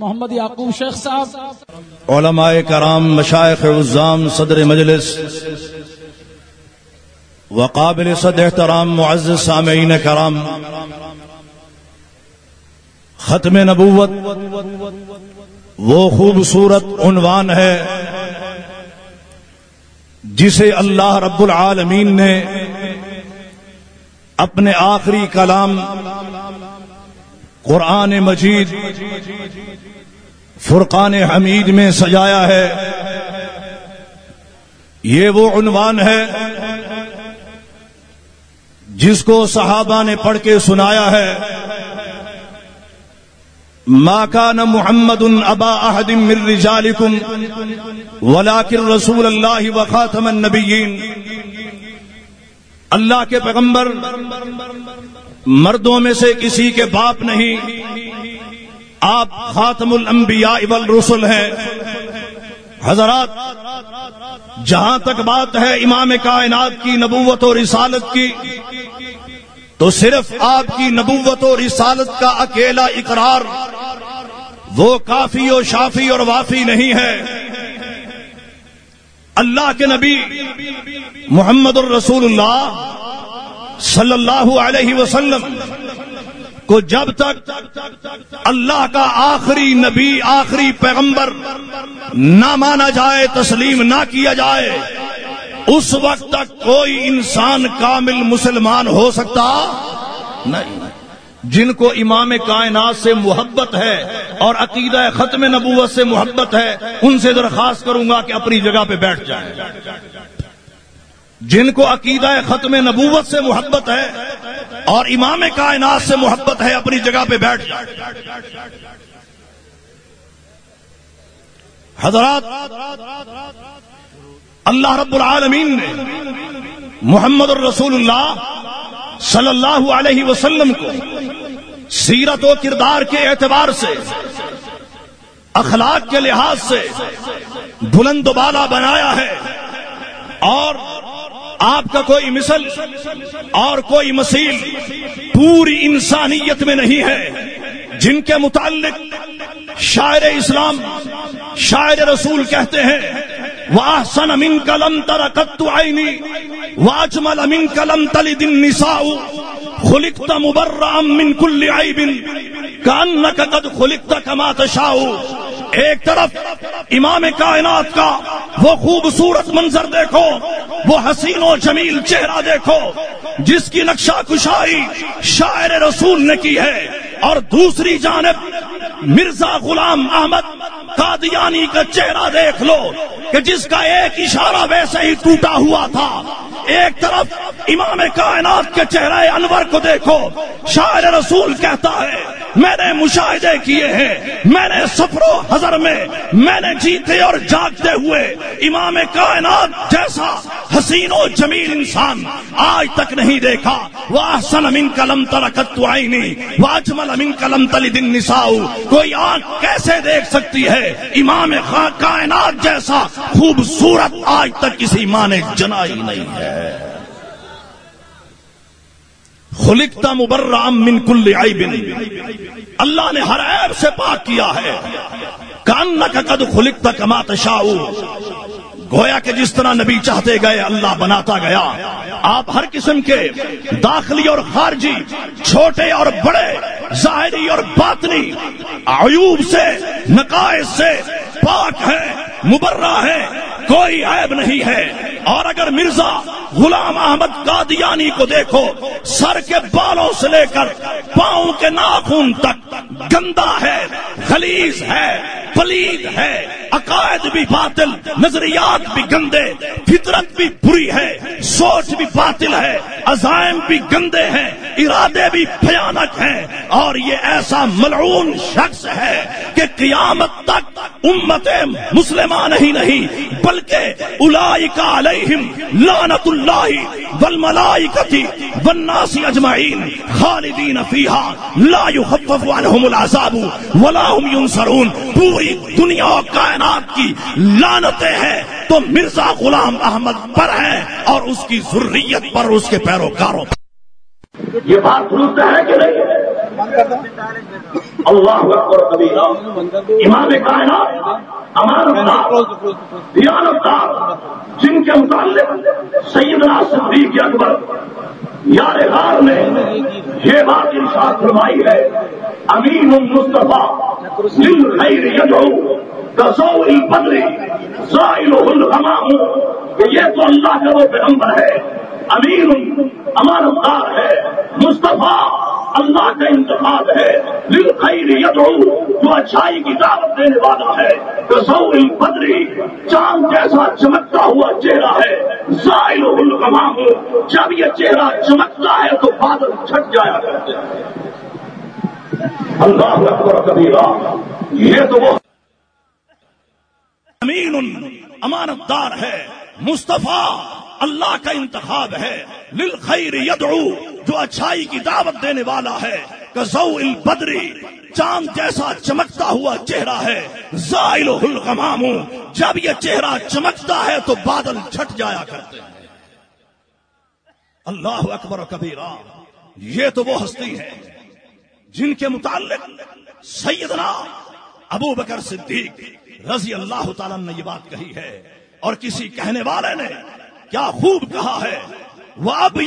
محمد یعقوب شیخ صاحب۔ علماء کرام مشائق عزام صدر مجلس، وقابل صد احترام، معزز سامعین کرام، ختم نبوت، وہ خوبصورت عنوان ہے جسے اللہ رب العالمین نے اپنے آخری کلام قرآن مجید فرقان حمید میں سجایا ہے۔ یہ وہ عنوان ہے جس کو صحابہ نے پڑھ کے سنایا ہے۔ ما كان محمد ابا احد من رجالكم ولكن رسول الله وخاتم النبيين اللہ کے پیغمبر مردوں میں سے کسی کے باپ نہیں۔ آپ خاتم الانبیاء والرسل ہیں۔ حضرات، جہاں تک بات ہے امام کائنات کی نبوت اور رسالت کی، تو صرف آپ کی نبوت اور رسالت کا اکیلا اقرار وہ کافی و شافی اور وافی نہیں ہے۔ اللہ کے نبی محمد الرسول اللہ صلی اللہ علیہ وسلم کو جب تک اللہ کا آخری نبی، آخری پیغمبر نہ مانا جائے، تسلیم نہ کیا جائے، اس وقت تک کوئی انسان کامل مسلمان ہو سکتا نہیں۔ جن کو امام کائنات سے محبت ہے اور عقیدہ ختم نبوت سے محبت ہے، ان سے درخواست کروں گا کہ اپنی جگہ پہ بیٹھ جائیں۔ جن کو عقیدہ ختم نبوت سے محبت ہے اور امام کائنات سے محبت ہے، اپنی جگہ پہ بیٹھ حضرات، اللہ رب العالمین نے محمد الرسول اللہ صلی اللہ علیہ وسلم کو سیرت و کردار کے اعتبار سے، اخلاق کے لحاظ سے بلند و بالا بنایا ہے اور آپ کا کوئی مثل اور کوئی مثیل پوری انسانیت میں نہیں ہے، جن کے متعلق شاعر اسلام، شاعر رسول کہتے ہیں وَأَحْسَنَ مِنْكَ لَمْ تَرَكَتُّ عَيْنِي وَأَجْمَلَ مِنْكَ لَمْ تَلِدِ النِّسَاءُ. خُلِقْتَ مُبَرَّعًا مِنْ كُلِّ عَيْبٍ كَأَنَّكَ قَدْ خُلِقْتَ كَمَا تَشَاءُ۔ ایک طرف امام کائنات کا وہ خوبصورت منظر دیکھو، وہ حسین و جمیل چہرہ دیکھو، جس کی نقشہ کشائی شاعر رسول نے کی ہے۔ اور دوسری جانب مرزا غلام احمد قادیانی کا چہرہ دیکھ لو کہ جس کا ایک اشارہ ویسے ہی ٹوٹا ہوا تھا۔ ایک طرف امام کائنات کے چہرے انور کو دیکھو، شاعر رسول کہتا ہے، میں نے مشاہدے کیے ہیں، میں نے سفر و حضر میں میں نے جیتے اور جاگتے ہوئے، امام کائنات جیسا حسین و جمیل انسان آج تک نہیں دیکھا۔ وہ سن امین کلم ترکت آئی نہیں وہ اجمل امین کلم تلی دن کوئی آنکھ کیسے دیکھ سکتی ہے؟ امام کائنات جیسا خوبصورت آج تک کسی ماں نے جنائی نہیں ہے۔ خلکتا مبرام من کل عیب. اللہ نے ہر عیب سے پاک کیا ہے. کان کا قد خلکتا کما تشاؤ گویا کہ جس طرح نبی چاہتے گئے، اللہ بناتا گیا. آپ ہر قسم کے داخلی اور خارجی، چھوٹے اور بڑے، ظاہری اور باطنی، عیوب سے، نقائص سے پاک ہے مبرہ ہے کوئی عیب نہیں ہے۔ اور اگر مرزا غلام احمد قادیانی کو دیکھو، سر کے بالوں سے لے کر پاؤں کے ناخون تک گندا ہے خلیز ہے۔ پلید ہے، عقائد بھی باطل، نظریات بھی گندے، فطرت بھی بری ہے، سوچ بھی باطل ہے، عزائم بھی گندے ہیں، ارادے بھی بھیانک ہیں، اور یہ ایسا ملعون شخص ہے کہ قیامت تک امت مسلمان ہی نہیں، بلکہ اولئک علیہم لعنت اللہ والملائکتی والناس اجمعین خالدین فیہا، لا يخفف عنہم العذاب ولا هم ينصرون پوری دنیا و کائنات کی لانتیں ہیں تو مرزا غلام احمد پر ہیں اور اس کی ضروریت پر اس کے پیروکاروں پر یہ بات درست ہے کہ نہیں؟ اللہ اکبر کبیرہ امام کائنات امانت دیانتدار جن کے متعلق سیدنا صدیق اکبر یار غار نے یہ بات ارشاد فرمائی ہے امین المصطفیٰ دل خیر یدعو کسو البدری زائل الغمام. کہ یہ تو اللہ کا وہ پیغمبر ہے امین امانت دار ہے مصطفیٰ اللہ کا انتخاب ہے۔ دل خیر جو اچھائی کی دعوت دینے والا ہے۔ کسو البدری چاند جیسا چمکتا ہوا چہرہ ہے۔ زائل الغمام جب یہ چہرہ چمکتا ہے تو بادل چھٹ جایا کرتے ہیں۔ اللہ اکبر کبیرہ، یہ تو وہ امین امانت دار ہے۔ مصطفیٰ، اللہ کا انتخاب ہے۔ للخیر یدعو جو اچھائی کی دعوت دینے والا ہے۔ کزو البدری چاند جیسا چمکتا ہوا چہرہ ہے۔ زائل الغمام، جب یہ چہرہ چمکتا ہے تو بادل چھٹ جایا کرتے ہیں۔ اللہ اکبر کبیرہ، یہ تو وہ ہستی ہے جن کے متعلق سیدنا ابو بکر صدیق رضی اللہ تعالیٰ نے یہ بات کہی ہے۔ اور کسی کہنے والے نے کیا خوب کہا ہے۔ وہ اب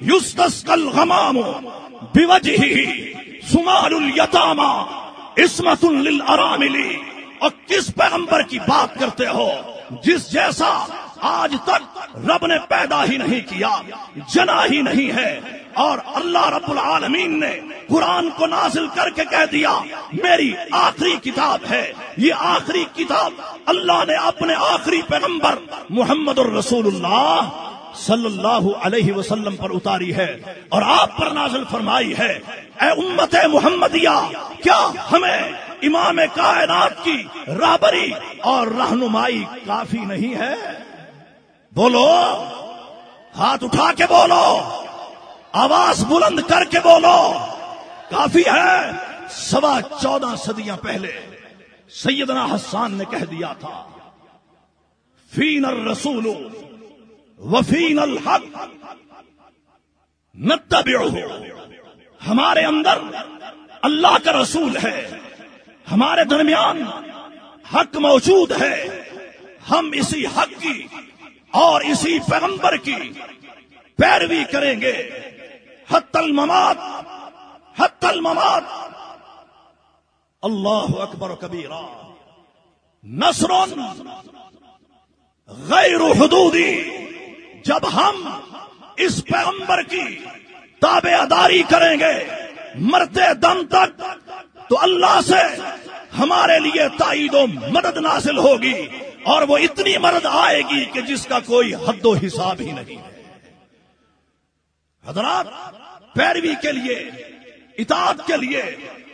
یوستس غمام بوجہ سمال الیتاما عصمت للاراملی اور کس پیغمبر کی بات کرتے ہو؟ جس جیسا آج تک رب نے پیدا ہی نہیں کیا، جنا ہی نہیں ہے۔ اور اللہ رب العالمین نے قرآن کو نازل کر کے کہہ دیا، میری آخری کتاب ہے۔ یہ آخری کتاب اللہ نے اپنے آخری پیغمبر محمد الرسول اللہ صلی اللہ علیہ وسلم پر اتاری ہے اور آپ پر نازل فرمائی ہے۔ اے امت محمدیہ، کیا ہمیں امام کائنات کی رابری اور رہنمائی کافی نہیں ہے؟ بولو، ہاتھ اٹھا کے بولو، آواز بلند کر کے بولو۔ کافی ہے، سوا چودہ صدیاں پہلے سیدنا حسان نے کہہ دیا تھا۔ فین الرسول وفین الحق. نتبعہ ہمارے اندر اللہ کا رسول ہے. ہمارے درمیان حق موجود ہے. ہم اسی حق کی اور اسی پیغمبر کی پیروی کریں گے. حت الممات. حت الممات. اللہ اکبر و کبیرہ. نصر غیر حدودی. جب ہم اس پیغمبر کی تابے اداری کریں گے مرتے دم تک، تو اللہ سے ہمارے لیے تائید و مدد نازل ہوگی اور وہ اتنی مدد آئے گی کہ جس کا کوئی حد و حساب ہی نہیں۔ ہے حضرات، پیروی کے لیے، اطاعت کے لیے،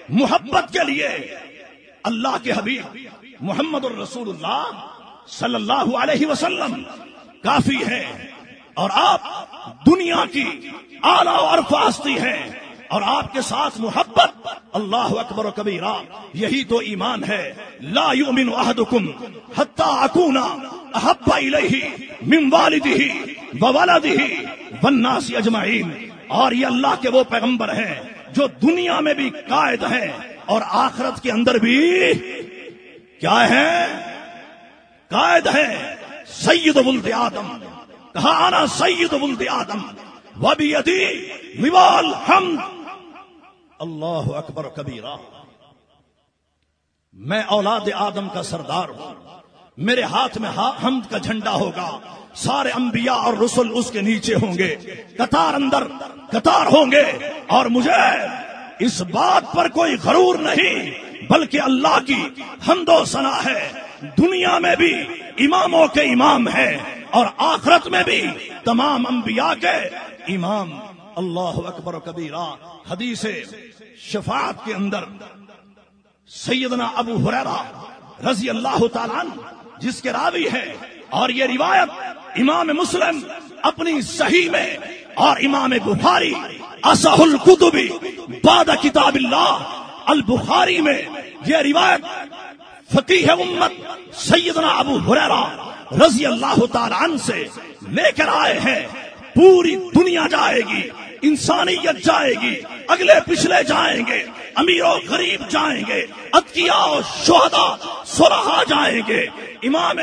محبت کے لیے اللہ کے حبیب محمد الرسول اللہ صلی اللہ علیہ وسلم کافی ہے اور آپ دنیا کی اعلی اور فاستی ہیں اور آپ کے ساتھ محبت اللہ اکبر و کبیرہ، یہی تو ایمان ہے۔ لا یؤمن احدکم حتی اکونا احب الیہ من والدہ وولدہ والناس اجمعین۔ اور یہ اللہ کے وہ پیغمبر ہیں جو دنیا میں بھی قائد ہیں اور آخرت کے اندر بھی کیا ہے قائد ہیں۔ سید ولد آدم۔ کہا آنا سید ولد آدم وبی نوال ہم اللہ اکبر کبیرہ، میں اولاد آدم کا سردار ہوں۔ میرے ہاتھ میں حمد کا جھنڈا ہوگا۔ سارے انبیاء اور رسول اس کے نیچے ہوں گے۔ قطار اندر قطار ہوں گے۔ اور مجھے اس بات پر کوئی غرور نہیں، بلکہ اللہ کی حمد و ثنا ہے۔ دنیا میں بھی اماموں کے امام ہے اور آخرت میں بھی تمام انبیاء کے امام۔ اللہ اکبر و کبیرہ، حدیث شفاعت کے اندر سیدنا ابو حریرہ رضی اللہ تعالیٰ جس کے راوی ہے اور یہ روایت امام مسلم اپنی صحیح میں اور امام بخاری اصح القتبی بعد کتاب اللہ، البخاری میں یہ روایت فقیح امت سیدنا ابو حریرہ رضی اللہ تعالیٰ عنہ سے لے کر آئے ہیں۔ پوری دنیا جائے گی، انسانیت جائے گی، اگلے پچھلے جائیں گے، امیر و غریب جائیں گے اتکیا و شہدا سرحا جائیں گے۔ امام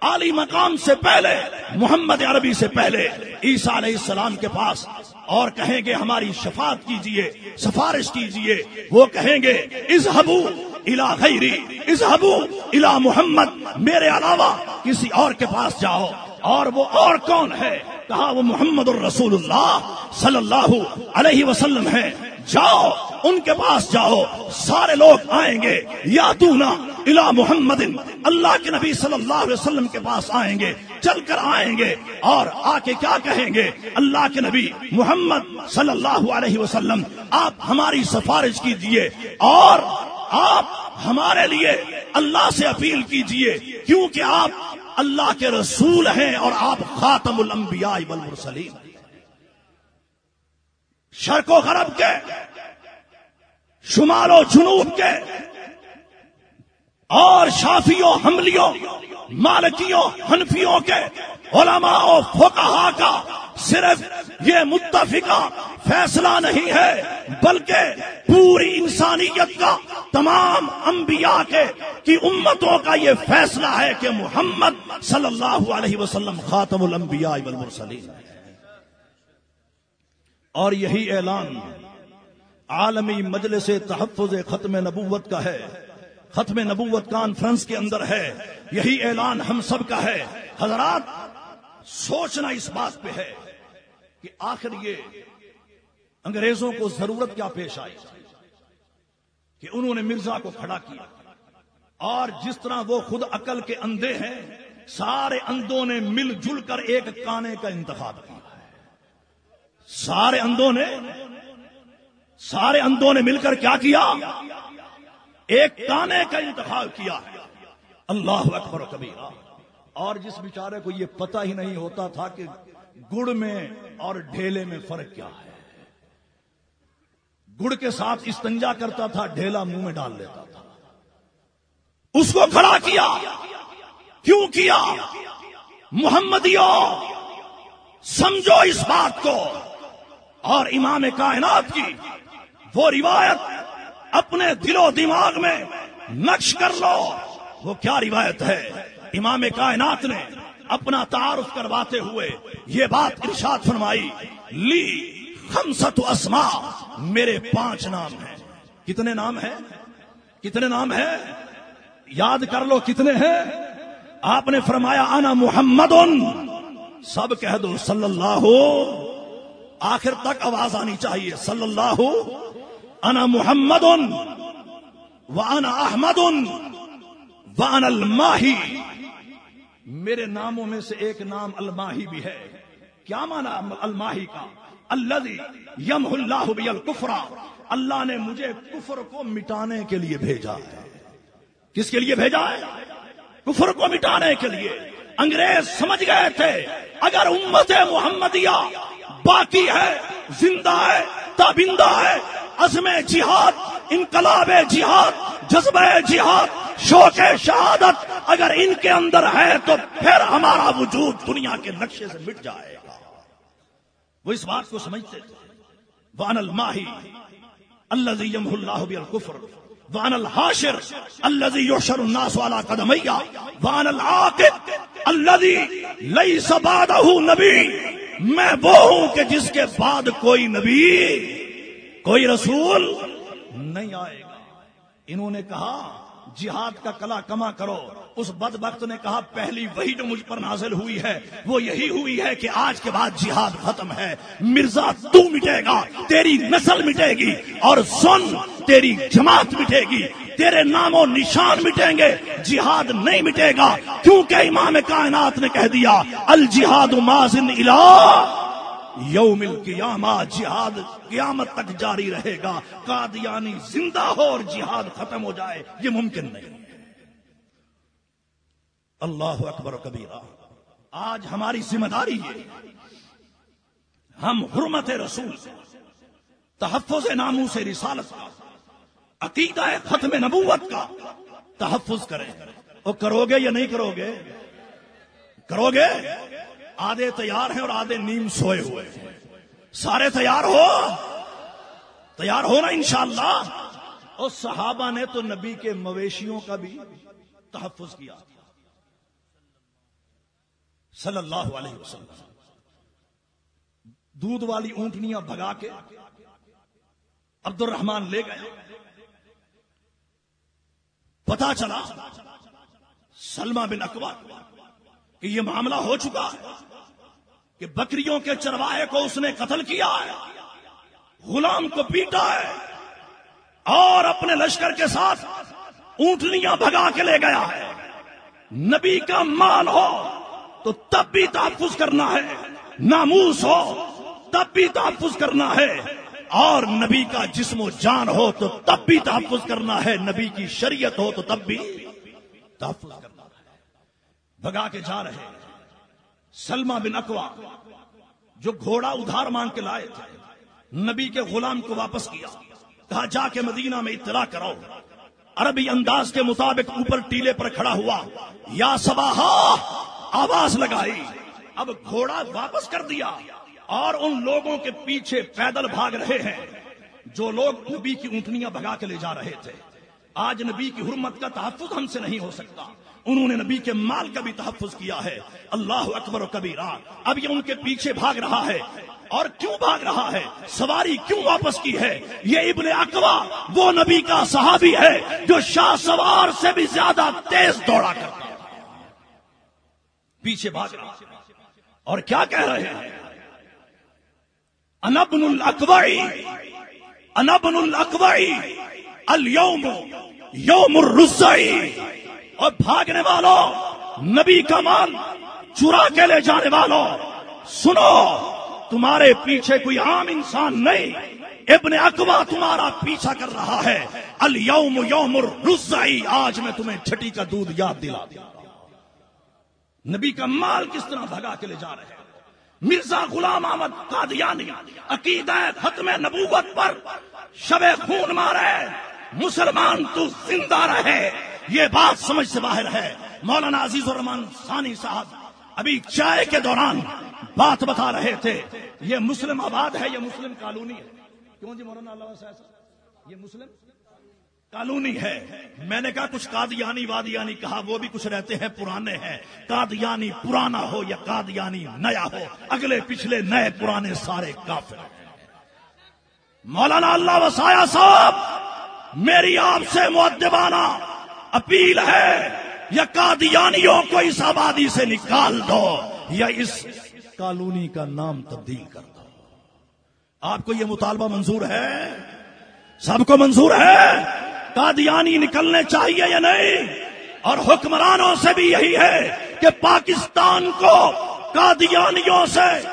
عالی مقام سے پہلے، محمد عربی سے پہلے، عیسیٰ علیہ السلام کے پاس اور کہیں گے ہماری شفاعت کیجیے، سفارش کیجیے، وہ کہیں گے اس حبو الا غیری. اس حبو الا محمد. میرے علاوہ کسی اور کے پاس جاؤ. اور وہ اور کون ہے؟ کہا وہ محمد الرسول اللہ صلی اللہ علیہ وسلم ہے. جاؤ، ان کے پاس جاؤ. سارے لوگ آئیں گے. یا دونا الا محمد. اللہ کے نبی صلی اللہ علیہ وسلم کے پاس آئیں گے. چل کر آئیں گے. اور آ کے کیا کہیں گے؟ اللہ کے نبی محمد صلی اللہ علیہ وسلم، آپ ہماری سفارش کیجیے اور آپ ہمارے لیے اللہ سے اپیل کیجیے کیونکہ آپ اللہ کے رسول ہیں اور آپ خاتم الانبیاء والمرسلین۔ شرق و غرب کے، شمال و جنوب کے، اور شافیوں، حملیوں، مالکیوں، حنفیوں کے، علماء و فقہا کا صرف یہ متفقہ فیصلہ نہیں ہے، بلکہ پوری انسانیت کا تمام انبیاء کے، کی امتوں کا یہ فیصلہ ہے کہ محمد صلی اللہ علیہ وسلم خاتم الانبیاء والمرسلین اور یہی اعلان عالمی مجلس تحفظ ختم نبوت کا ہے، ختم نبوت کانفرنس کے اندر ہے۔ یہی اعلان ہم سب کا ہے۔ حضرات، سوچنا اس بات پہ ہے۔ کہ آخر یہ انگریزوں کو ضرورت کیا پیش آئی کہ انہوں نے مرزا کو کھڑا کیا اور جس طرح وہ خود عقل کے اندھے ہیں، سارے اندھوں نے مل جل کر ایک کانے کا انتخاب کیا۔ سارے اندھوں نے، سارے اندھوں نے مل کر کیا کیا؟ ایک کانے کا انتخاب کیا۔ اللہ اکبر کبیرہ۔ اور جس بیچارے کو یہ پتہ ہی نہیں ہوتا تھا کہ گڑ میں اور ڈھیلے میں فرق کیا ہے؟ گڑ کے ساتھ استنجا کرتا تھا، ڈھیلا منہ میں ڈال لیتا تھا۔ اس کو کھڑا کیا۔ کیوں کیا؟ محمدیوں، سمجھو اس بات کو۔ اور امام کائنات کی وہ روایت اپنے دل و دماغ میں نقش کر لو۔ وہ کیا روایت ہے؟ امام کائنات نے اپنا تعارف کرواتے ہوئے یہ بات ارشاد فرمائی، لی خمسط اسما میرے پانچ نام ہیں۔ کتنے نام ہیں؟ کتنے نام ہیں؟ یاد کر لو کتنے ہیں۔ آپ نے فرمایا، انا محمد۔ سب کہہ دو، صلی اللہ۔ ہو آخر تک آواز آنی چاہیے، صلی اللہ۔ ہو انا محمد وانا احمد وانا الماہی۔ میرے ناموں میں سے ایک نام الماہی بھی ہے۔ کیا مانا الماہی کا؟ اللہ یم اللہ کفرا اللہ نے مجھے کفر کو مٹانے کے لیے بھیجا ہے۔ کس کے لیے بھیجا ہے؟ کفر کو مٹانے کے لیے۔ انگریز سمجھ گئے تھے، اگر امت محمدیہ باقی ہے، زندہ ہے، تابندہ ہے عزم جہاد، انقلاب جہاد، جذبہ جہاد، شوق شہادت اگر ان کے اندر ہے تو پھر ہمارا وجود دنیا کے نقشے سے مٹ جائے گا۔ وہ اس بات کو سمجھتے تھے۔ وان الماہی اللہ یم اللہ الکفر وان الحاشر اللہ یوشر الناس والا قدمیا وان العاقب الذي ليس بعده نبی میں وہ ہوں کہ جس کے بعد کوئی نبی کوئی رسول نہیں آئے گا۔ انہوں نے کہا، جہاد کا کلا کما کرو۔ اس بد وقت نے کہا، پہلی وہی جو مجھ پر نازل ہوئی ہے۔ وہ یہی ہوئی ہے کہ آج کے بعد جہاد ختم ہے۔ مرزا، تو مٹے گا، تیری نسل مٹے گی اور سن تیری جماعت مٹے گی۔ تیرے نام و نشان مٹیں گے۔ جہاد نہیں مٹے گا۔ کیونکہ امام کائنات نے کہہ دیا، الجہاد مازن الہ یوم القیامہ جہاد قیامت تک جاری رہے گا۔ قادیانی زندہ ہو اور جہاد ختم ہو جائے، یہ ممکن نہیں۔ اللہ اکبر و کبیرہ، آج ہماری ذمہ داری ہے، ہم حرمت رسول سے تحفظ ناموں سے رسالت کا، عقیدہ ختم نبوت کا تحفظ کریں۔ وہ کرو گے یا نہیں کرو گے کرو گے آدھے تیار ہیں اور آدھے نیم سوئے ہوئے سارے تیار ہو؟ تیار ہونا انشاءاللہ؟ اور صحابہ نے تو نبی کے مویشیوں کا بھی تحفظ کیا۔ صلی اللہ علیہ وسلم۔ دودھ والی اونٹنیاں بھگا کے عبد الرحمان لے گئے۔ پتا چلا سلما بن اکبر کہ یہ معاملہ ہو چکا ہے کہ بکریوں کے چرواہے کو اس نے قتل کیا ہے، غلام کو پیٹا ہے، اور اپنے لشکر کے ساتھ اونٹنیاں بھگا کے لے گیا ہے۔ نبی کا مال ہو تو تب بھی تحفظ کرنا ہے، ناموس ہو تب بھی تحفظ کرنا ہے۔ اور نبی کا جسم و جان ہو تو تب بھی تحفظ کرنا ہے، نبی کی شریعت ہو تو تب بھی تحفظ کرنا بگا کے جا رہے سلما بن اکوا جو گھوڑا ادھار مانگ کے لائے تھے، نبی کے غلام کو واپس کیا۔ کہا، جا کے مدینہ میں اطلاع کرو عربی انداز کے مطابق اوپر ٹیلے پر کھڑا ہوا، یا سبا آواز لگائی۔ اب گھوڑا واپس کر دیا۔ اور ان لوگوں کے پیچھے پیدل بھاگ رہے ہیں، جو لوگ نبی کی اونٹنیاں بھگا کے لے جا رہے تھے۔ آج نبی کی حرمت کا تحفظ ہم سے نہیں ہو سکتا۔ انہوں نے نبی کے مال کا بھی تحفظ کیا ہے۔ اللہ اکبر و کبیرہ، اب یہ ان کے پیچھے بھاگ رہا ہے۔ اور کیوں بھاگ رہا ہے؟ سواری کیوں واپس کی ہے؟ یہ ابن اقوا، وہ نبی کا صحابی ہے جو شاہ سوار سے بھی زیادہ تیز دوڑا کرتا پیچھے بھاگ رہا اور کیا کہہ رہے ہیں؟ انبن الاکوئی انبن الاکوئی اليوم یوم الرزائی اور بھاگنے والوں، نبی کا مال چرا کے لے جانے والوں، سنو، تمہارے پیچھے کوئی عام انسان نہیں، ابن اقوا تمہارا پیچھا کر رہا ہے۔ اليوم یوم الرزائی آج میں تمہیں چھٹی کا دودھ یاد دلا دیا۔ نبی کا مال کس طرح بھگا کے لے جا رہے ہیں؟ مرزا غلام احمد قادیانی عقیدہ ختم نبوت پر شب خون مارے، مسلمان تو زندہ رہے۔ یہ بات سمجھ سے باہر ہے۔ مولانا عزیز الرحمان ثانی صاحب ابھی چائے کے دوران بات بتا رہے تھے۔ یہ مسلم آباد ہے، یہ مسلم کالونی ہے۔ کیوں جی مولانا اللہ صاحب یہ مسلم کالونی ہے۔ میں نے کہا کچھ قادیانی وادیانی کہا، وہ بھی کچھ رہتے ہیں پرانے ہیں۔ قادیانی پرانا ہو یا قادیانی نیا ہو، اگلے پچھلے نئے پرانے سارے کافر مولانا اللہ وسایا صاحب، میری آپ سے معدبانہ اپیل ہے، یا قادیانیوں کو اس آبادی سے نکال دو، یا اس کالونی کا نام تبدیل کر دو۔ آپ کو یہ مطالبہ منظور ہے؟ سب کو منظور ہے؟ قادیانی نکلنے چاہیے یا نہیں؟ اور حکمرانوں سے بھی یہی ہے کہ پاکستان کو قادیانیوں سے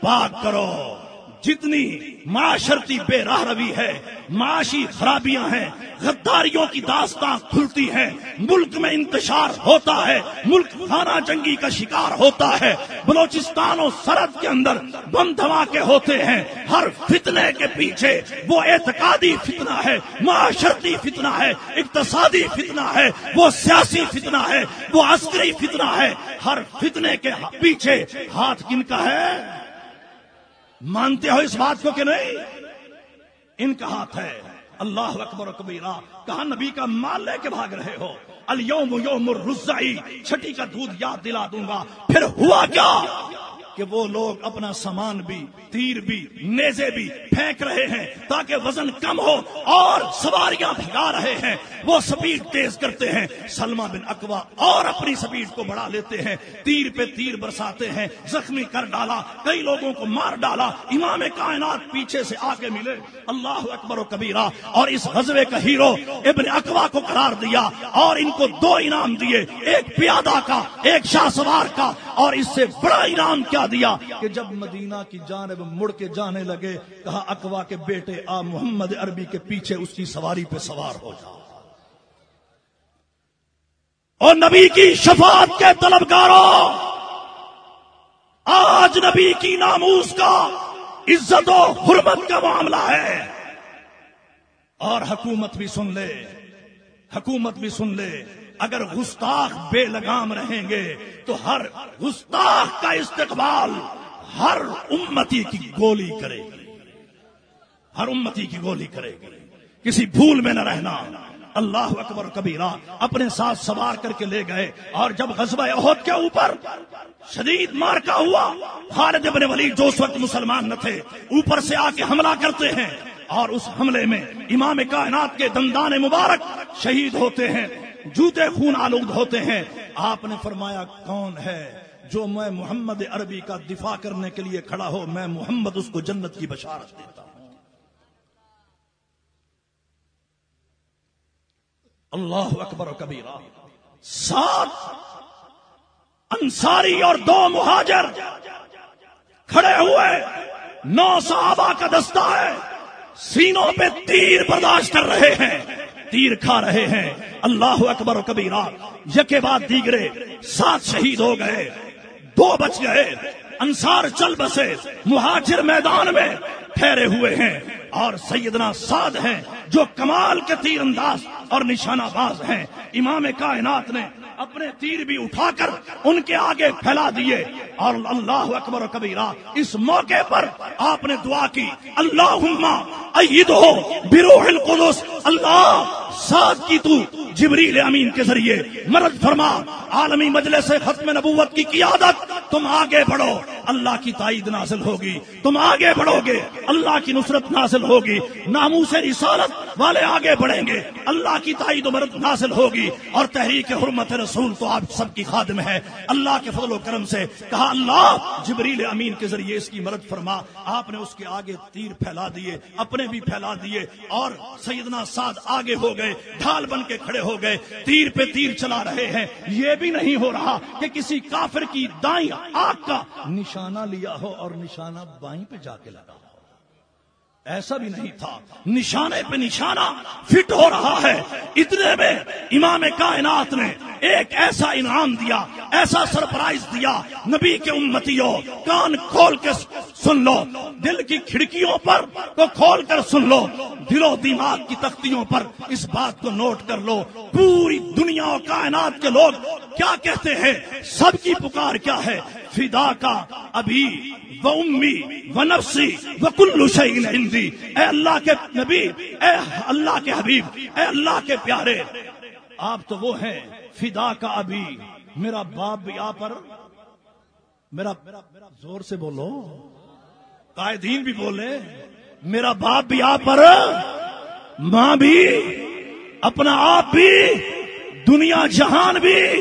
پاک کرو۔ جتنی معاشرتی بے راہ روی ہے، معاشی خرابیاں ہیں، غداریوں کی داستان کھلتی ہے ملک میں انتشار ہوتا ہے، ملک خانہ جنگی کا شکار ہوتا ہے بلوچستان و سرحد کے اندر بم دھماکے ہوتے ہیں، ہر فتنے کے پیچھے وہ اعتقادی فتنہ ہے، معاشرتی فتنہ ہے، اقتصادی فتنہ ہے، وہ سیاسی فتنہ ہے، وہ عسکری فتنہ ہے، ہر فتنے کے پیچھے ہاتھ کن کا ہے؟ مانتے ہو اس بات کو کہ نہیں؟ ان کا ہاتھ ہے، اللہ اکبر کبیرہ، کہا نبی کا مال لے کے بھاگ رہے ہو۔ الیوم یوم الرزائی چھٹی کا دودھ یاد دلا دوں گا۔ پھر ہوا کیا؟ کہ وہ لوگ اپنا سامان بھی، تیر بھی، نیزے بھی پھینک رہے ہیں تاکہ وزن کم ہو اور سواریاں بھگا رہے ہیں۔ وہ سپیڈ تیز کرتے ہیں۔ سلما بن اکوا اور اپنی سپیڈ کو بڑھا لیتے ہیں۔ تیر پہ تیر برساتے ہیں۔ زخمی کر ڈالا۔ کئی لوگوں کو مار ڈالا۔ امام کائنات پیچھے سے آ کے ملے۔ اللہ اکبر و کبیرہ۔ اور اس غزوے کا ہیرو ابن اکوا کو قرار دیا اور ان کو دو انعام دیے۔ ایک پیادہ کا، ایک شاہ سوار کا۔ اور اس سے بڑا انعام کیا دیا کہ جب مدینہ کی جانب مڑ کے جانے لگے، کہا اکوا کے بیٹے، آ محمد عربی کے پیچھے اس کی سواری پہ سوار ہو جاؤ۔ اور نبی کی شفاعت کے طلبگاروں، آج نبی کی ناموس کا عزت و حرمت کا معاملہ ہے۔ اور حکومت بھی سن لے، حکومت بھی سن لے۔ اگر گستاخ بے لگام رہیں گے، تو ہر گستاخ کا استقبال ہر امتی کی گولی کرے ہر امتی کی گولی کرے کسی بھول میں نہ رہنا۔ اللہ اکبر کبیرہ اپنے ساتھ سوار کر کے لے گئے۔ اور جب غزبہ عہد کے اوپر شدید مار کا ہوا، خالد ابن ولید جو اس وقت مسلمان نہ تھے، اوپر سے آ کے حملہ کرتے ہیں اور اس حملے میں امام کائنات کے دندان مبارک شہید ہوتے ہیں۔ جوتے خون آلود ہوتے ہیں۔ آپ نے فرمایا، کون ہے جو میں محمد عربی کا دفاع کرنے کے لیے کھڑا ہو، میں محمد اس کو جنت کی بشارت دیتا ہوں۔ اللہ اکبر و کبیرہ۔ سات انصاری اور دو مہاجر کھڑے ہوئے، نو صحابہ کا دستہ ہے، سینوں پہ تیر برداشت کر رہے ہیں۔ تیر کھا رہے ہیں۔ اللہ اکبر و کبیرہ، یکے بعد دیگرے سات شہید ہو گئے، دو بچ گئے۔ انصار چل بسے، مہاجر میدان میں ٹھہرے ہوئے ہیں۔ اور سیدنا سعد ہیں، جو کمال کے تیر انداز اور نشانہ باز ہیں۔ امام کائنات نے اپنے تیر بھی اٹھا کر ان کے آگے پھیلا دیے۔ اور اللہ اکبر و کبیرہ، اس موقع پر آپ نے دعا کی اللہ عید ہو بروح القدس، اللہ ساتھ کی تو جبریل امین کے ذریعے مرد فرما، عالمی مجلس سے ختم نبوت کی قیادت، تم آگے بڑھو، اللہ کی تائید نازل ہوگی، تم آگے بڑھو گے، اللہ کی نصرت نازل ہوگی نامو سے رسالت والے آگے بڑھیں گے، اللہ کی تائید و مرد نازل ہوگی، اور تحریک حرمت رسول تو آپ سب کی خادم ہے۔ اللہ کے فضل و کرم سے کہا، اللہ جبریل امین کے ذریعے اس کی مرد فرما، آپ نے اس کے آگے تیر پھیلا دیے، اپنے بھی پھیلا دیے، اور سیدنا سعد آگے ہو گئے۔ ڈھال بن کے کھڑے ہو گئے، تیر پہ تیر چلا رہے ہیں۔ یہ بھی نہیں ہو رہا کہ کسی کافر کی دائیں آگ کا نشانہ لیا ہو اور نشانہ بائیں پہ جا کے لگا ہو۔ ایسا بھی نہیں تھا۔ نشانے پہ نشانہ فٹ ہو رہا ہے۔ اتنے میں امام کائنات نے ایک ایسا انعام دیا، ایسا سرپرائز دیا، نبی کے امتیوں، کان کھول کے سن لو، دل کی کھڑکیوں پر کو کھول کر سن لو، دل و دماغ کی تختیوں پر اس بات کو نوٹ کر لو، پوری دنیا و کائنات کے لوگ کیا کہتے ہیں؟ سب کی پکار کیا ہے؟ فدا کا، ابھی، و امی، و نفسی، و کلو شعین ہندی اے اللہ کے نبی، اے اللہ کے حبیب، اے اللہ کے پیارے۔ آپ تو وہ ہیں فدا کا ابھی میرا باپ بھی آ پر میرا زور سے بولو۔ قائدین بھی بولے۔ میرا باپ بھی آ پر ماں بھی، اپنا آپ بھی، دنیا جہان بھی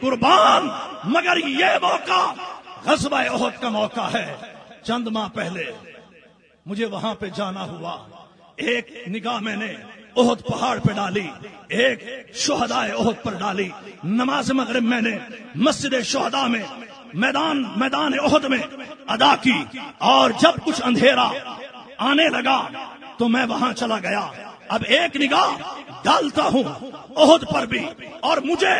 قربان۔ مگر یہ موقع غزوہ عہد کا موقع ہے۔ چند ماہ پہلے مجھے وہاں پہ جانا ہوا۔ ایک نگاہ میں نے عہد پہاڑ پہ ڈالی، ایک شہدائے عہد پر ڈالی۔ نماز مغرب میں نے مسجد شہدا میں، میدان میدان عہد میں ادا کی۔ اور جب کچھ اندھیرا آنے لگا تو میں وہاں چلا گیا۔ اب ایک نگاہ ڈالتا ہوں عہد پر بھی اور مجھے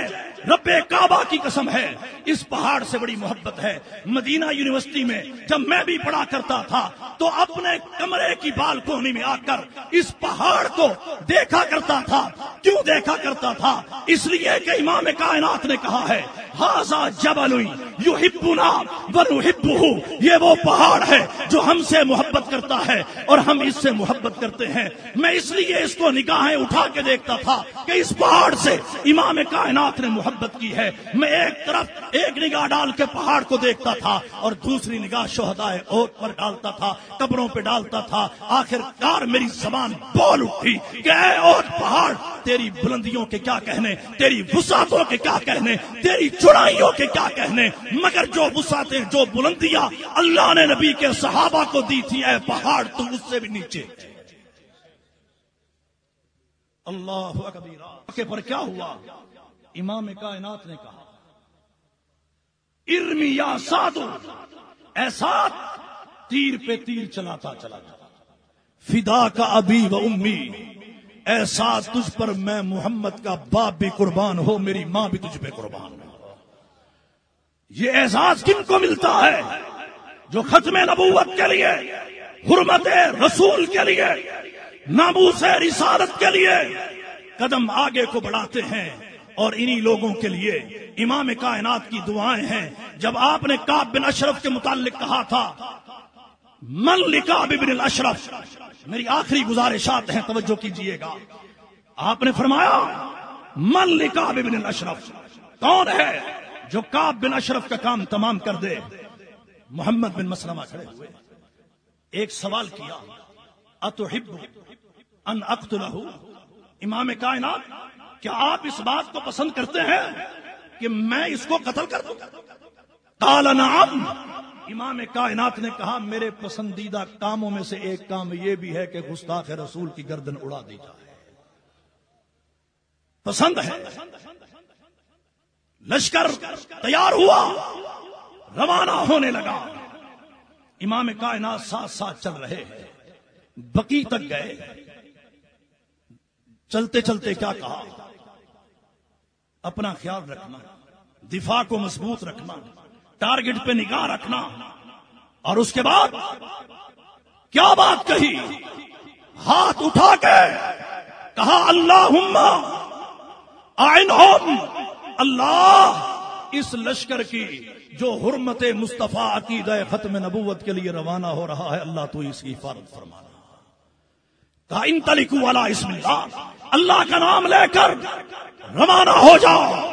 رب کعبہ کی قسم ہے۔ اس پہاڑ سے بڑی محبت ہے۔ مدینہ یونیورسٹی میں جب میں بھی پڑھا کرتا تھا تو اپنے کمرے کی بالکونی میں آ کر اس پہاڑ کو دیکھا کرتا تھا۔ کیوں دیکھا کرتا تھا؟ اس لیے کہ امام کائنات نے کہا ہے ہاضا جبل یو ہبنا ونو ہبو یہ وہ پہاڑ ہے جو ہم سے محبت کرتا ہے اور ہم اس سے محبت کرتے ہیں۔ میں اس لیے اس کو نگاہیں اٹھا کے دیکھتا تھا کہ اس پہاڑ سے امام کائنات نے محبت محبت کی ہے۔ میں ایک طرف ایک نگاہ ڈال کے پہاڑ کو دیکھتا تھا اور دوسری نگاہ شہدائے اوت پر ڈالتا تھا، قبروں پہ ڈالتا تھا۔ آخر کار میری زبان بول اٹھی کہ اے اوت پہاڑ، تیری بلندیوں کے کیا کہنے، تیری وسعتوں کے کیا کہنے، تیری چڑائیوں کے کیا کہنے۔ مگر جو وسعتیں، جو بلندیاں اللہ نے نبی کے صحابہ کو دی تھی، اے پہاڑ تو اس سے بھی نیچے۔ اللہ کے پر کیا ہوا؟ امام کائنات نے کہا، ارمی یا سادو ایسا تیر پہ تیر چلاتا چلا فدا کا ابھی و امی ایسا تجھ پر میں محمد کا باپ بھی قربان ہو، میری ماں بھی تجھ پہ قربان ہو۔ یہ احساس کن کو ملتا ہے؟ جو ختم نبوت کے لیے، حرمت رسول کے لیے نامو سے رسالت کے لیے قدم آگے کو بڑھاتے ہیں۔ اور انہی لوگوں کے لیے امام کائنات کی دعائیں ہیں۔ جب آپ نے کاب بن اشرف کے متعلق کہا تھا، من لکھا بن الاشرف میری آخری گزارشات ہیں، توجہ کیجیے گا۔ آپ نے فرمایا، من لکاب بن اشرف کون ہے جو کاب بن اشرف کا کام تمام کر دے؟ محمد بن مسلمہ کھڑے ہوئے۔ ایک سوال کیا، اتحب ان اقتلہ امام کائنات؟ کیا آپ اس بات کو پسند کرتے ہیں کہ میں اس کو قتل کر دوں؟ قال نعم۔ امام کائنات نے کہا، میرے پسندیدہ کاموں میں سے ایک کام یہ بھی ہے کہ گستاخ رسول کی گردن اڑا دی جائے۔ پسند ہے۔ لشکر تیار ہوا۔ روانہ ہونے لگا۔ امام کائنات ساتھ ساتھ چل رہے ہیں۔ بکی تک گئے۔ چلتے چلتے کیا کہا؟ اپنا خیال رکھنا، دفاع کو مضبوط رکھنا، ٹارگٹ پہ نگاہ رکھنا۔ اور اس کے بعد کیا بات کہی؟ ہاتھ اٹھا کے کہا اللہ آئن اللہ اس لشکر کی جو حرمت مصطفیٰ عقید ختم نبوت کے لیے روانہ ہو رہا ہے، اللہ تو اس کی حفاظت فرمانا ان تلکو والا اسم اللہ۔ اللہ کا نام لے کر روانہ ہو جاؤ۔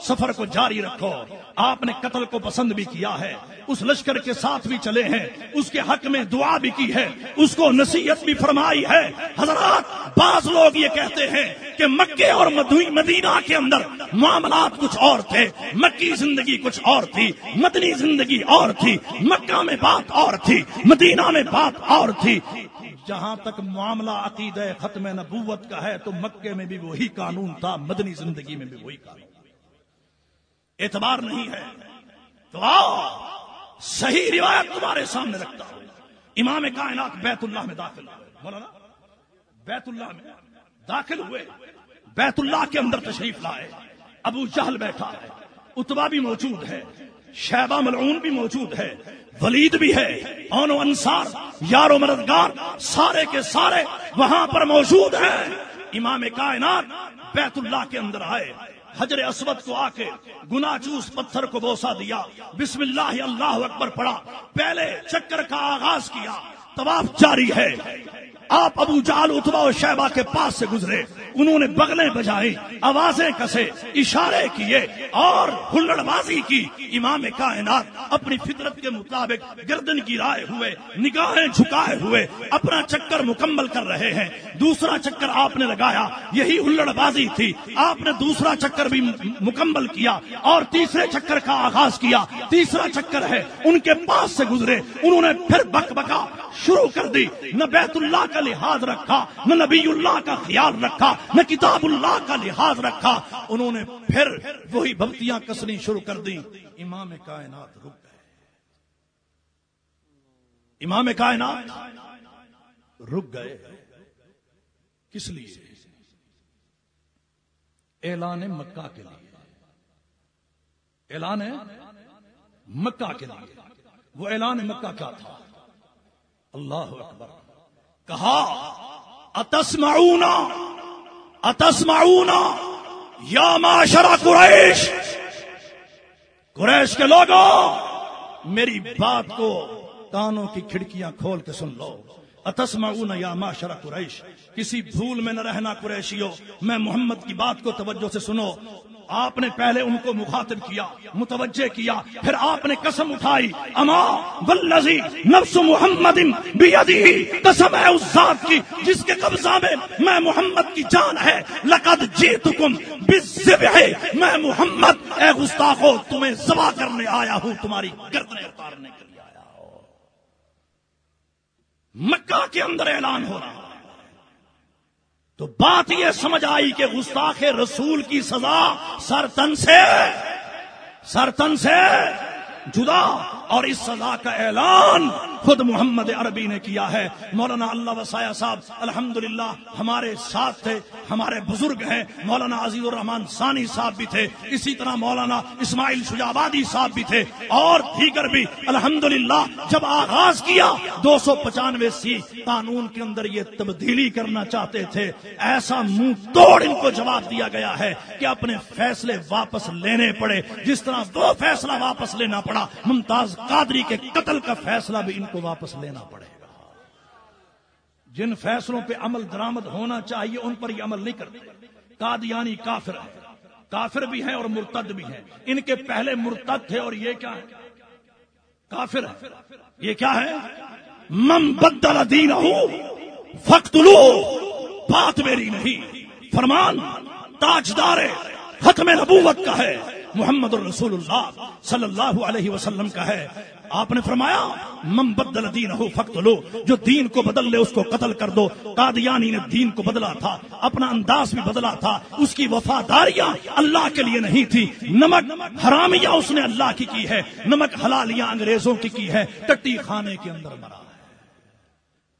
سفر کو جاری رکھو۔ آپ نے قتل کو پسند بھی کیا ہے۔ اس لشکر کے ساتھ بھی چلے ہیں۔ اس کے حق میں دعا بھی کی ہے۔ اس کو نصیحت بھی فرمائی ہے۔ حضرات، بعض لوگ یہ کہتے ہیں کہ مکے اور مدینہ کے اندر معاملات کچھ اور تھے۔ مکی زندگی کچھ اور تھی۔ مدنی زندگی اور تھی۔ مکہ میں بات اور تھی۔ مدینہ میں بات اور تھی۔ جہاں تک معاملہ عقید ختم نبوت کا ہے، تو مکے میں بھی وہی قانون تھا، مدنی زندگی میں بھی وہی قانون اعتبار نہیں ہے۔ تو آؤ، صحیح روایت تمہارے سامنے رکھتا ہوں۔ امام کائنات بیت اللہ میں داخل ہوئے۔ مولانا، بیت اللہ میں داخل ہوئے۔ بیت اللہ کے اندر تشریف لائے۔ ابو جہل بیٹھا ہے۔ اتبا بھی موجود ہے۔ شیبہ ملعون بھی موجود ہے۔ ولید بھی ہے اون و انصار، یار و مددگار، سارے کے سارے وہاں پر موجود ہیں۔ امام کائنات بیت اللہ کے اندر آئے۔ حجر اسود کو آ کے گنا چوس پتھر کو بوسا دیا۔ بسم اللہ اللہ اکبر پڑا پہلے چکر کا آغاز کیا۔ طواف جاری ہے۔ آپ ابو جال اتبا و شہبا کے پاس سے گزرے۔ انہوں نے بغلیں بجائی آوازیں کسے، اشارے کیے اور ہلڑ بازی کی۔ امام کائنات اپنی فطرت کے مطابق گردن گرائے ہوئے، نگاہیں جھکائے ہوئے اپنا چکر مکمل کر رہے ہیں۔ دوسرا چکر آپ نے لگایا، یہی ہلڑ بازی تھی۔ آپ نے دوسرا چکر بھی مکمل کیا اور تیسرے چکر کا آغاز کیا۔ تیسرا چکر ہے، ان کے پاس سے گزرے۔ انہوں نے پھر بک بکا۔ شروع کر دی۔ نہ بیت اللہ کا لحاظ رکھا، نہ نبی اللہ کا خیال رکھا، نہ کتاب اللہ کا لحاظ رکھا۔ انہوں نے پھر وہی بھکتیاں کسنی شروع کر دی امام کائنات رک گئے۔ امام کائنات رک گئے۔ کس لیے؟ اعلان مکہ کے لیے۔ اعلان مکہ کے لیے۔ وہ اعلان مکہ کیا تھا؟ اللہ اکبر۔ کہا، اتسمعون؟ اتسمعون؟ یا معاشر قریش۔ قریش کے لوگوں، میری بات کو کانوں کی کھڑکیاں کھول کے سن لو۔ اتسمعون یا معاشر قریش۔ کسی بھول میں نہ رہنا قریشیو میں محمد کی بات کو توجہ سے سنو۔ آپ نے پہلے ان کو مخاطب کیا، متوجہ کیا، پھر آپ نے قسم اٹھائی، اما والذی نفس محمد بیدی قسم ہے اس ذات کی جس کے قبضہ میں میں محمد کی جان ہے، لقد جیتکم بالذبح، میں محمد، اے گستاخو، تمہیں ذبح کرنے آیا ہوں، تمہاری گردنیں اتارنے کے لیے آیا ہوں۔ مکہ کے اندر اعلان ہو رہا تو بات یہ سمجھ آئی کہ گستاخ رسول کی سزا سرتن سے سرتن سے جدا اور اس سزا کا اعلان خود محمد عربی نے کیا ہے۔ مولانا اللہ وسایہ صاحب، الحمدللہ ہمارے ساتھ تھے، ہمارے بزرگ ہیں۔ مولانا عزیز الرحمان ثانی صاحب بھی تھے، اسی طرح مولانا اسماعیل شجابادی صاحب بھی تھے، اور دیگر بھی۔ الحمدللہ جب آغاز کیا، دو سو پچانوے سی قانون کے اندر یہ تبدیلی کرنا چاہتے تھے۔ ایسا منہ توڑ ان کو جواب دیا گیا ہے کہ اپنے فیصلے واپس لینے پڑے۔ جس طرح وہ فیصلہ واپس لینا پڑا، ممتاز قادری کے قتل کا فیصلہ بھی ان کو واپس لینا پڑے گا۔ جن فیصلوں پہ عمل درامد ہونا چاہیے، ان پر یہ عمل نہیں کرتے۔ قادیانی کافر ہے کافر بھی ہیں اور مرتد بھی ہیں۔ ان کے پہلے مرتد تھے اور یہ کیا ہے کافر ہے یہ کیا ہے مم بدل دین فخت لو بات میری نہیں۔ فرمان، تاجدار ختم نبوت کا ہے۔ محمد الرسول اللہ صلی اللہ علیہ وسلم کا ہے۔ آپ نے فرمایا، من بدل دین ہو فخت لو جو دین کو بدل لے، اس کو قتل کر دو۔ قادیانی نے دین کو بدلا تھا، اپنا انداز بھی بدلا تھا۔ اس کی وفاداریاں اللہ کے لیے نہیں تھی نمک حرامیاں اس نے اللہ کی کی ہے۔ نمک حلالیاں انگریزوں کی کی ہے۔ ٹٹی خانے کے اندر مرا ہے۔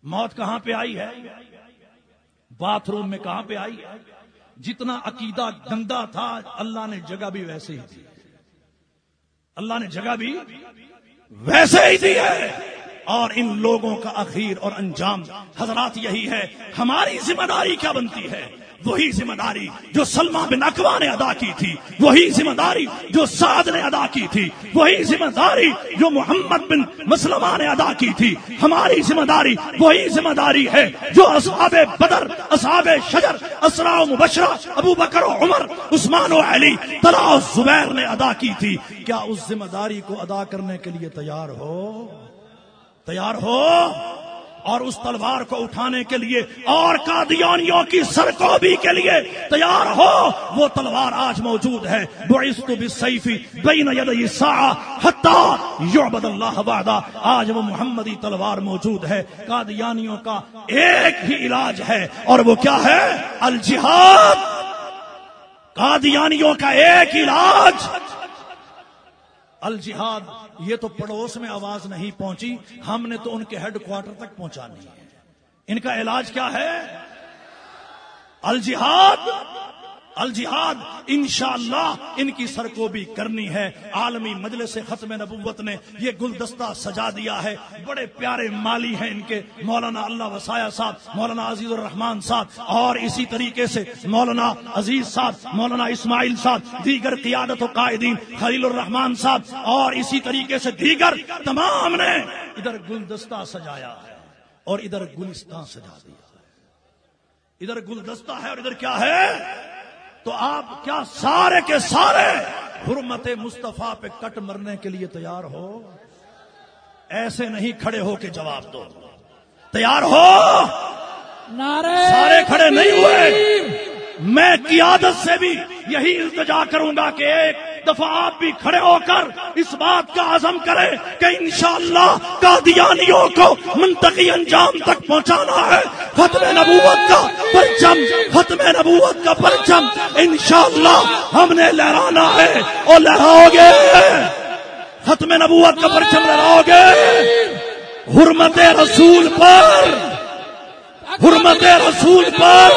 موت کہاں پہ آئی ہے؟ باتھ روم میں کہاں پہ آئی ہے؟ جتنا عقیدہ گندا تھا، اللہ نے جگہ بھی ویسے ہی دی۔ اللہ نے جگہ بھی ویسے ہی دی ہے۔ اور ان لوگوں کا اخیر اور انجام، حضرات یہی ہے۔ ہماری ذمہ داری کیا بنتی ہے؟ وہی ذمہ داری جو سلما بن اقوا نے ادا کی تھی، وہی ذمہ داری جو سعد نے ادا کی تھی، وہی ذمہ داری جو محمد بن مسلمہ نے ادا کی تھی۔ ہماری ذمہ داری وہی ذمہ داری ہے جو اصحاب بدر، اصحاب شجر، اسرا و مبشرہ، ابو بکر و عمر، عثمان و علی طلع و زبیر نے ادا کی تھی۔ کیا اس ذمہ داری کو ادا کرنے کے لیے تیار ہو؟ تیار ہو؟ اور اس تلوار کو اٹھانے کے لیے اور قادیانیوں کی سرکوبی کے لیے تیار ہو، وہ تلوار آج موجود ہے۔ بین یعبد اللہ وعدہ۔ آج وہ محمدی تلوار موجود ہے۔ قادیانیوں کا ایک ہی علاج ہے۔ اور وہ کیا ہے؟ الجہاد۔ قادیانیوں کا ایک علاج۔ الجہاد، یہ تو پڑوس میں آواز نہیں پہنچی، ہم نے تو ان کے ہیڈ کوارٹر تک پہنچانی ہے۔ ان کا علاج کیا ہے؟ الجہاد۔ الجہاد، انشاءاللہ ان کی سر کو بھی کرنی ہے۔ عالمی مجلس ختم نبوت نے یہ گلدستہ سجا دیا ہے۔ بڑے پیارے مالی ہیں ان کے۔ مولانا اللہ وسایا صاحب، مولانا عزیز الرحمان صاحب، اور اسی طریقے سے مولانا عزیز صاحب، مولانا اسماعیل صاحب، دیگر قیادت و قائدین، خلیل الرحمان صاحب، اور اسی طریقے سے دیگر تمام نے ادھر گلدستہ سجایا ہے اور ادھر گلستان سجا دیا ہے۔ ادھر گلدستہ ہے اور ادھر کیا ہے؟ تو آپ کیا سارے کے سارے حرمت مصطفیٰ پہ کٹ مرنے کے لیے تیار ہو؟ ایسے نہیں کھڑے ہو کے جواب دو۔ تیار ہو؟ سارے کھڑے نہیں ہوئے۔ میں قیادت سے بھی یہی التجا کروں گا کہ ایک دفعہ آپ بھی کھڑے ہو کر اس بات کا عزم کرے کہ انشاءاللہ قادیانیوں کو منطقی انجام تک پہنچانا ہے۔ ختم نبوت کا پرچم ختم نبوت کا پرچم انشاءاللہ ہم نے لہرانا ہے اور لہراؤ گے۔ ختم نبوت کا پرچم لہراؤ گے۔ حرمت رسول پر، حرمت رسول پر،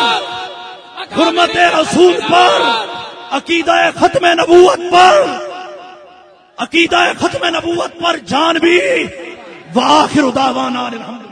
حرمت رسول پر۔ عقیدہ ختم نبوت پر عقیدہ ختم نبوت پر جان بھی واخر دعوانا الحمد